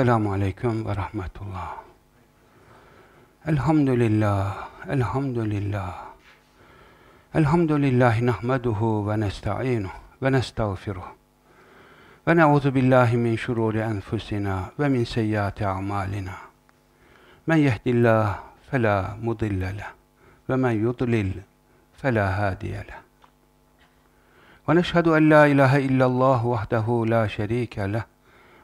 السلام عليكم ورحمة الله. الحمد لله الحمد لله. الحمد لله نحمده ونستعينه ونستغفره. ونعوذ بالله من شرور أنفسنا ومن سيئات أعمالنا. من يهد الله فلا مضل له ومن يضلل فلا هادي له. ونشهد أن لا إله إلا الله وحده لا شريك له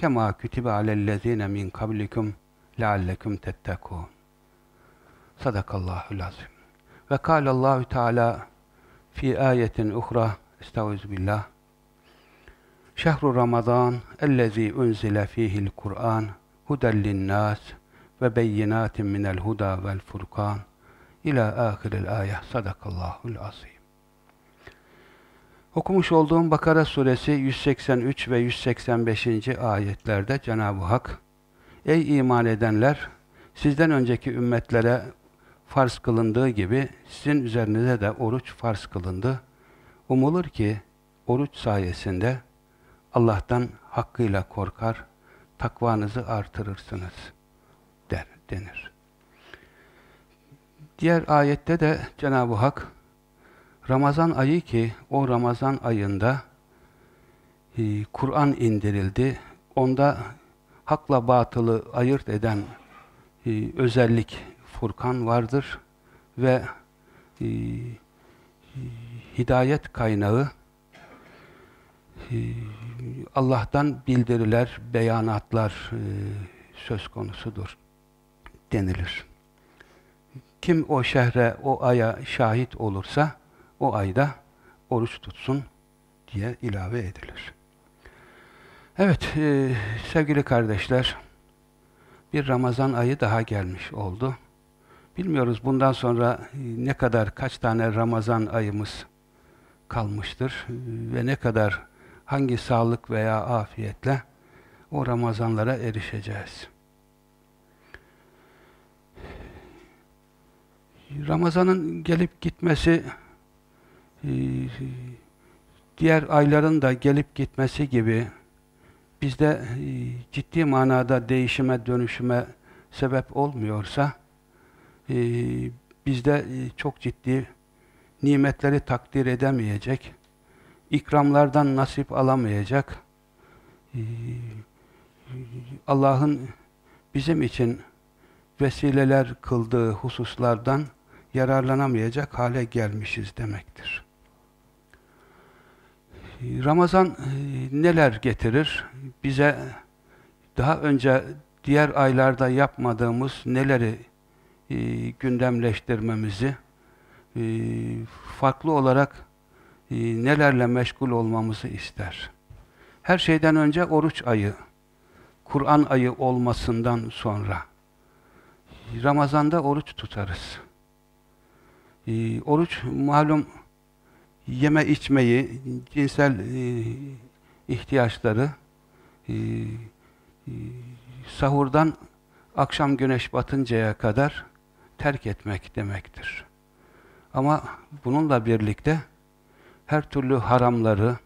كما كتب على الذين من قبلكم لعلكم تتقون. صدق الله العظيم. وقال الله تعالى في آية أخرى استعوذ بالله. شهر رمضان الذي أنزل فيه القرآن هدى للناس وبينات من الهدى والفرقان. إلى آخر الآية. صدق الله العظيم. Okumuş olduğum Bakara suresi 183 ve 185. ayetlerde Cenab-ı Hak Ey iman edenler! Sizden önceki ümmetlere farz kılındığı gibi sizin üzerinize de oruç farz kılındı. Umulur ki oruç sayesinde Allah'tan hakkıyla korkar, takvanızı artırırsınız der, denir. Diğer ayette de Cenab-ı Hak Ramazan ayı ki o Ramazan ayında e, Kur'an indirildi. Onda hakla batılı ayırt eden e, özellik Furkan vardır ve e, hidayet kaynağı e, Allah'tan bildiriler, beyanatlar e, söz konusudur denilir. Kim o şehre, o aya şahit olursa o ayda oruç tutsun diye ilave edilir. Evet, e, sevgili kardeşler, bir Ramazan ayı daha gelmiş oldu. Bilmiyoruz bundan sonra e, ne kadar, kaç tane Ramazan ayımız kalmıştır e, ve ne kadar, hangi sağlık veya afiyetle o Ramazanlara erişeceğiz. Ramazanın gelip gitmesi diğer ayların da gelip gitmesi gibi bizde ciddi manada değişime, dönüşüme sebep olmuyorsa e, bizde e, çok ciddi nimetleri takdir edemeyecek, ikramlardan nasip alamayacak, e, Allah'ın bizim için vesileler kıldığı hususlardan yararlanamayacak hale gelmişiz demektir. Ramazan e, neler getirir? Bize daha önce diğer aylarda yapmadığımız neleri e, gündemleştirmemizi, e, farklı olarak nelerle meşgul olmamızı ister. Her şeyden önce oruç ayı, Kur'an ayı olmasından sonra Ramazan'da oruç tutarız. Oruç malum yeme içmeyi, cinsel e, ihtiyaçları e, e, sahurdan akşam güneş batıncaya kadar terk etmek demektir. Ama bununla birlikte her türlü haramları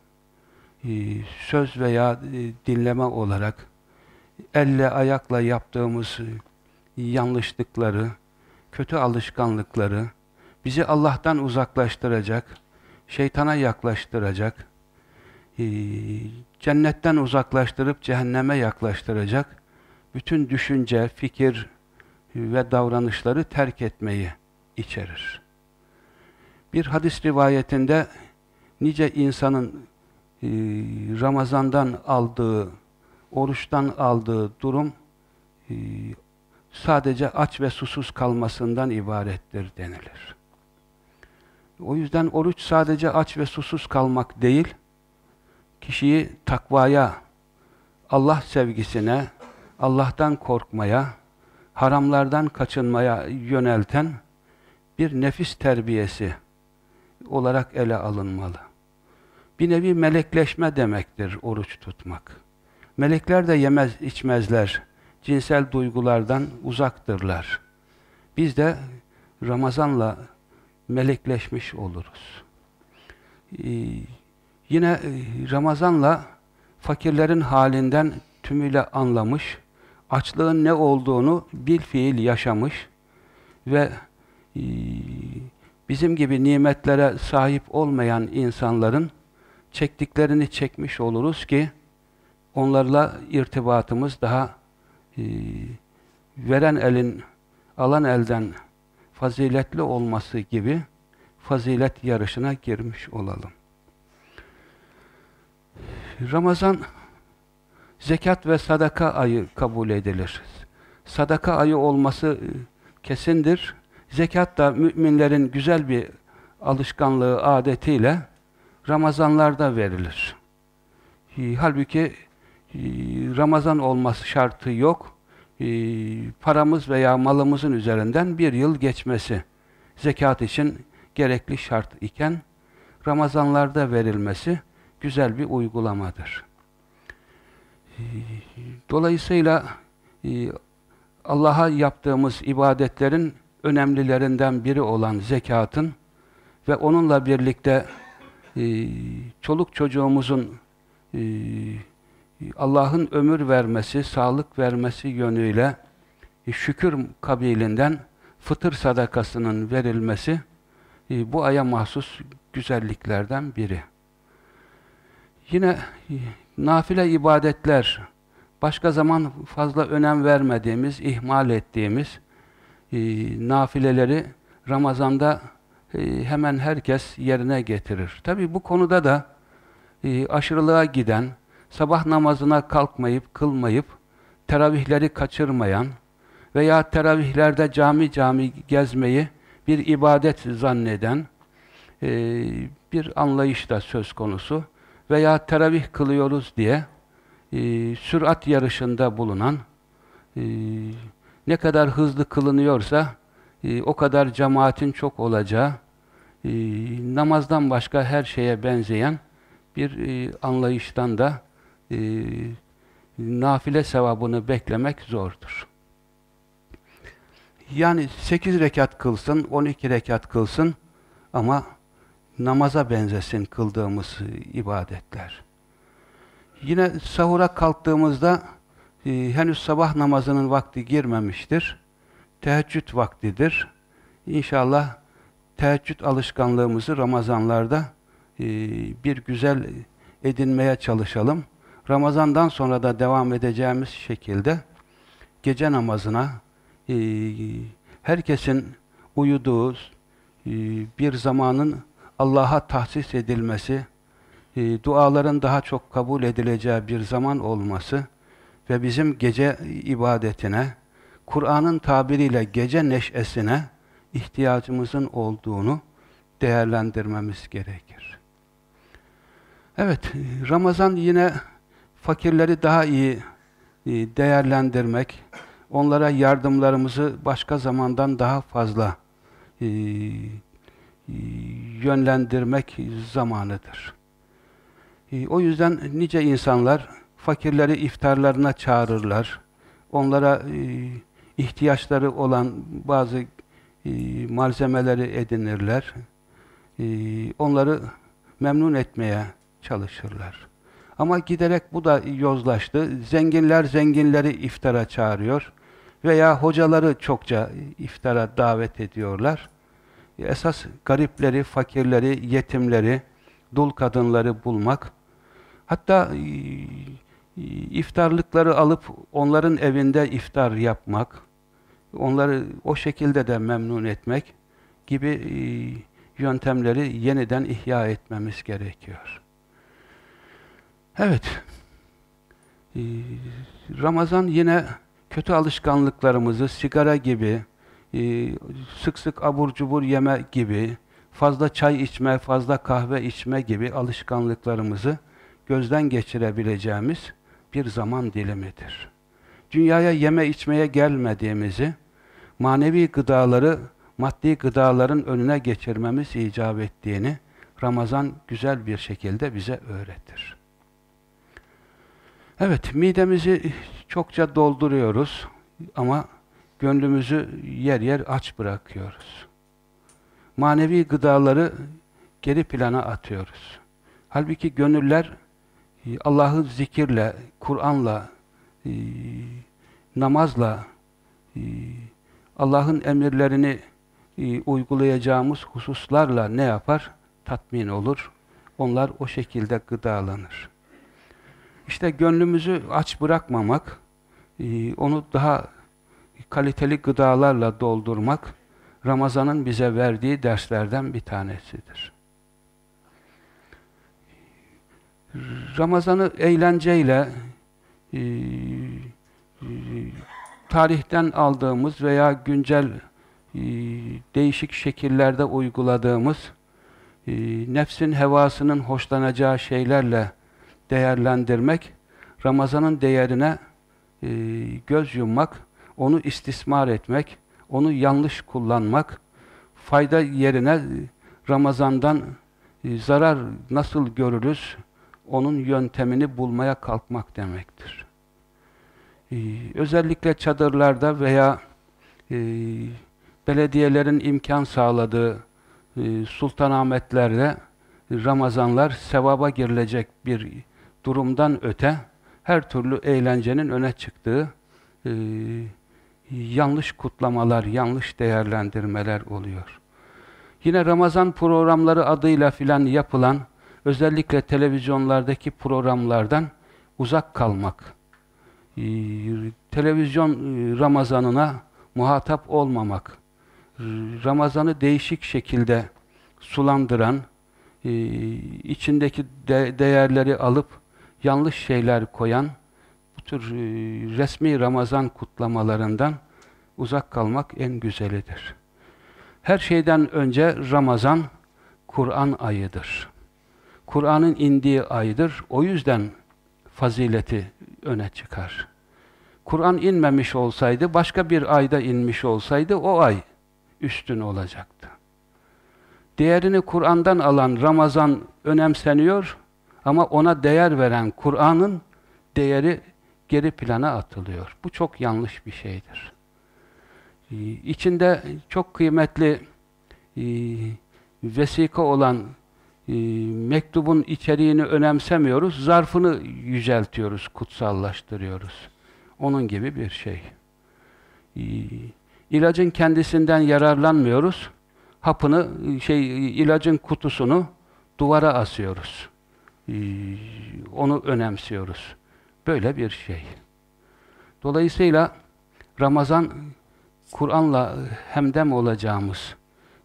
söz veya dinleme olarak elle ayakla yaptığımız yanlışlıkları, kötü alışkanlıkları bizi Allah'tan uzaklaştıracak, şeytana yaklaştıracak, cennetten uzaklaştırıp cehenneme yaklaştıracak bütün düşünce, fikir, ve davranışları terk etmeyi içerir. Bir hadis rivayetinde nice insanın e, Ramazan'dan aldığı, oruçtan aldığı durum e, sadece aç ve susuz kalmasından ibarettir denilir. O yüzden oruç sadece aç ve susuz kalmak değil, kişiyi takvaya, Allah sevgisine, Allah'tan korkmaya, haramlardan kaçınmaya yönelten bir nefis terbiyesi olarak ele alınmalı. Bir nevi melekleşme demektir oruç tutmak. Melekler de yemez içmezler. Cinsel duygulardan uzaktırlar. Biz de Ramazan'la melekleşmiş oluruz. Ee, yine e, Ramazan'la fakirlerin halinden tümüyle anlamış, açlığın ne olduğunu bil fiil yaşamış ve e, bizim gibi nimetlere sahip olmayan insanların çektiklerini çekmiş oluruz ki onlarla irtibatımız daha e, veren elin alan elden faziletli olması gibi fazilet yarışına girmiş olalım. Ramazan zekat ve sadaka ayı kabul edilir. Sadaka ayı olması e, kesindir. Zekat da müminlerin güzel bir alışkanlığı, adetiyle Ramazanlarda verilir. E, halbuki e, Ramazan olması şartı yok. Paramız veya malımızın üzerinden bir yıl geçmesi zekat için gerekli şart iken Ramazanlarda verilmesi güzel bir uygulamadır. Dolayısıyla e, Allah'a yaptığımız ibadetlerin önemlilerinden biri olan zekatın ve onunla birlikte e, çoluk çocuğumuzun e, Allah'ın ömür vermesi, sağlık vermesi yönüyle şükür kabilinden fıtır sadakasının verilmesi bu aya mahsus güzelliklerden biri. Yine nafile ibadetler, başka zaman fazla önem vermediğimiz, ihmal ettiğimiz e, nafileleri Ramazan'da e, hemen herkes yerine getirir. Tabi bu konuda da e, aşırılığa giden, sabah namazına kalkmayıp, kılmayıp, teravihleri kaçırmayan veya teravihlerde cami cami gezmeyi bir ibadet zanneden e, bir anlayış da söz konusu veya teravih kılıyoruz diye e, sürat yarışında bulunan e, ne kadar hızlı kılınıyorsa e, o kadar cemaatin çok olacağı e, namazdan başka her şeye benzeyen bir e, anlayıştan da e, nafile sevabını beklemek zordur. Yani 8 rekat kılsın, 12 rekat kılsın ama namaza benzesin kıldığımız ibadetler. Yine sahura kalktığımızda e, henüz sabah namazının vakti girmemiştir. Teheccüd vaktidir. İnşallah teheccüd alışkanlığımızı Ramazanlarda e, bir güzel edinmeye çalışalım. Ramazandan sonra da devam edeceğimiz şekilde gece namazına e, herkesin uyuduğu e, bir zamanın Allah'a tahsis edilmesi, e, duaların daha çok kabul edileceği bir zaman olması ve bizim gece ibadetine, Kur'an'ın tabiriyle gece neşesine ihtiyacımızın olduğunu değerlendirmemiz gerekir. Evet, Ramazan yine fakirleri daha iyi e, değerlendirmek, onlara yardımlarımızı başka zamandan daha fazla e, yönlendirmek zamanıdır. E, o yüzden nice insanlar fakirleri iftarlarına çağırırlar. Onlara e, ihtiyaçları olan bazı e, malzemeleri edinirler. Onları memnun etmeye çalışırlar. Ama giderek bu da yozlaştı. Zenginler zenginleri iftara çağırıyor veya hocaları çokça iftara davet ediyorlar esas garipleri, fakirleri, yetimleri, dul kadınları bulmak, hatta e, e, iftarlıkları alıp onların evinde iftar yapmak, onları o şekilde de memnun etmek gibi e, yöntemleri yeniden ihya etmemiz gerekiyor. Evet, Ramazan yine kötü alışkanlıklarımızı sigara gibi, ee, sık sık abur cubur yeme gibi, fazla çay içme, fazla kahve içme gibi alışkanlıklarımızı gözden geçirebileceğimiz bir zaman dilimidir. dünyaya yeme içmeye gelmediğimizi, manevi gıdaları maddi gıdaların önüne geçirmemiz icap ettiğini Ramazan güzel bir şekilde bize öğretir. Evet, midemizi çokça dolduruyoruz ama gönlümüzü yer yer aç bırakıyoruz. Manevi gıdaları geri plana atıyoruz. Halbuki gönüller e, Allah'ı zikirle, Kur'an'la, e, namazla, e, Allah'ın emirlerini uygulayacağımız hususlarla ne yapar? Tatmin olur. Onlar o şekilde gıdalanır. İşte gönlümüzü aç bırakmamak, onu daha kaliteli gıdalarla doldurmak, Ramazan'ın bize verdiği derslerden bir tanesidir. Ramazan'ı eğlenceyle e, e, tarihten aldığımız veya güncel e, değişik şekillerde uyguladığımız e, nefsin hevasının hoşlanacağı şeylerle değerlendirmek, Ramazan'ın değerine e, göz yummak, onu istismar etmek, onu yanlış kullanmak, fayda yerine Ramazan'dan e, zarar nasıl görürüz, onun yöntemini bulmaya kalkmak demektir. Ee, özellikle çadırlarda veya e, belediyelerin imkan sağladığı e, sultanahmetlerde Ramazanlar sevaba girilecek bir durumdan öte her türlü eğlencenin öne çıktığı e, yanlış kutlamalar, yanlış değerlendirmeler oluyor. Yine Ramazan programları adıyla filan yapılan özellikle televizyonlardaki programlardan uzak kalmak, ee, televizyon e, Ramazanına muhatap olmamak, Ramazan'ı değişik şekilde sulandıran, e, içindeki değerleri alıp yanlış şeyler koyan, bu tür e, resmi Ramazan kutlamalarından uzak kalmak en güzelidir. Her şeyden önce Ramazan, Kur'an ayıdır. Kur'an'ın indiği aydır. O yüzden fazileti öne çıkar. Kur'an inmemiş olsaydı, başka bir ayda inmiş olsaydı o ay üstün olacaktı. Değerini Kur'an'dan alan Ramazan önemseniyor ama ona değer veren Kur'an'ın değeri geri plana atılıyor. Bu çok yanlış bir şeydir. Ee, içinde çok kıymetli e, vesika olan e, mektubun içeriğini önemsemiyoruz, zarfını yüceltiyoruz, kutsallaştırıyoruz. Onun gibi bir şey. E, ilacın kendisinden yararlanmıyoruz, hapını, şey ilacın kutusunu duvara asıyoruz. E, onu önemsiyoruz. Böyle bir şey. Dolayısıyla Ramazan Kur'an'la hemdem olacağımız,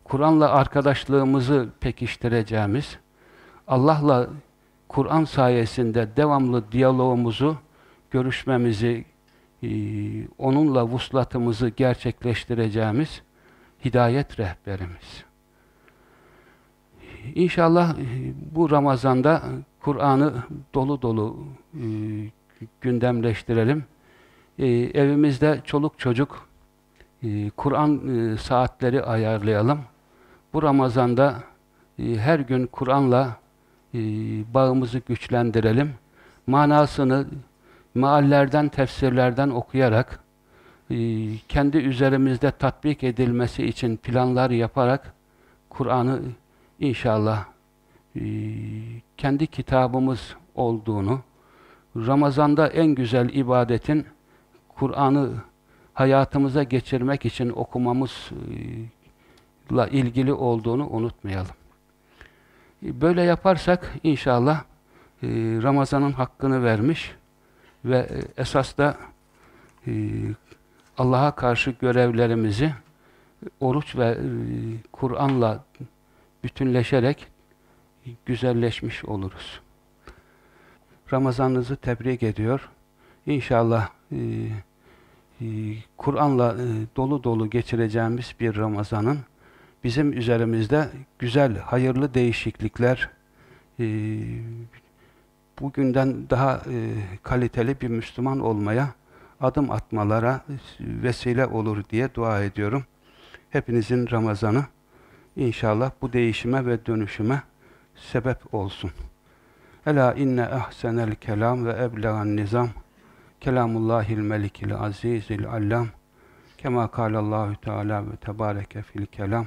Kur'an'la arkadaşlığımızı pekiştireceğimiz, Allah'la Kur'an sayesinde devamlı diyalogumuzu, görüşmemizi, e, onunla vuslatımızı gerçekleştireceğimiz hidayet rehberimiz. İnşallah e, bu Ramazan'da Kur'an'ı dolu dolu e, gündemleştirelim. Evimizde çoluk çocuk Kur'an saatleri ayarlayalım bu Ramazan'da e, her gün Kur'an'la e, bağımızı güçlendirelim. Manasını meallerden, tefsirlerden okuyarak e, kendi üzerimizde tatbik edilmesi için planlar yaparak Kur'an'ı inşallah e, kendi kitabımız olduğunu, Ramazan'da en güzel ibadetin Kur'an'ı hayatımıza geçirmek için okumamız e, ilgili olduğunu unutmayalım. Böyle yaparsak inşallah e, Ramazan'ın hakkını vermiş ve e, esas da e, Allah'a karşı görevlerimizi oruç ve Kur'an'la bütünleşerek güzelleşmiş oluruz. Ramazanınızı tebrik ediyor. İnşallah Kur'an'la dolu dolu geçireceğimiz bir Ramazan'ın bizim üzerimizde güzel, hayırlı değişiklikler, e, bugünden daha e, kaliteli bir Müslüman olmaya adım atmalara vesile olur diye dua ediyorum. Hepinizin Ramazanı inşallah bu değişime ve dönüşüme sebep olsun. Ela inne ahsenel kelam ve eblegan nizam. Kelamullahil melikil azizil allam. Kema kâlallahu teâlâ ve tebâreke fil kelam.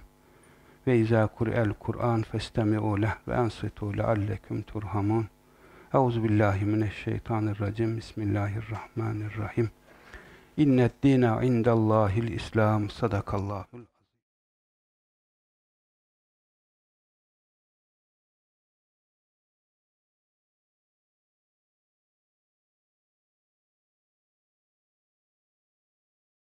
Ve izâ kur'el Kur'an festemi'û leh ve ansitû lealleküm turhamun Euzu billahi mineşşeytanirracim Bismillahirrahmanirrahim. İnned dîne indallâhil İslam sadakallâhul